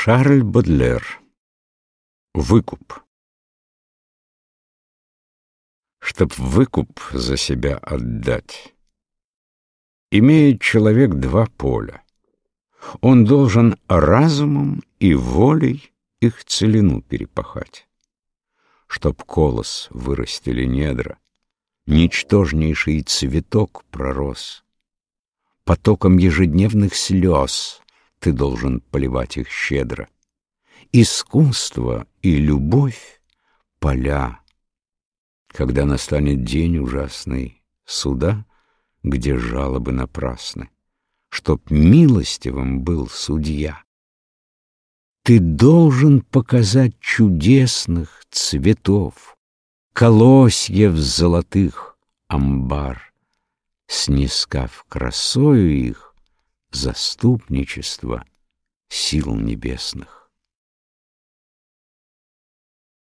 Шарль Бодлер. Выкуп. Чтоб выкуп за себя отдать, имеет человек два поля. Он должен разумом и волей их целину перепахать. Чтоб колос вырастили недра, ничтожнейший цветок пророс. Потоком ежедневных слез ты должен поливать их щедро. Искусство и любовь — поля. Когда настанет день ужасный суда, где жалобы напрасны, чтоб милостивым был судья. Ты должен показать чудесных цветов, колосьев золотых амбар, снискав красою их заступничество сил небесных.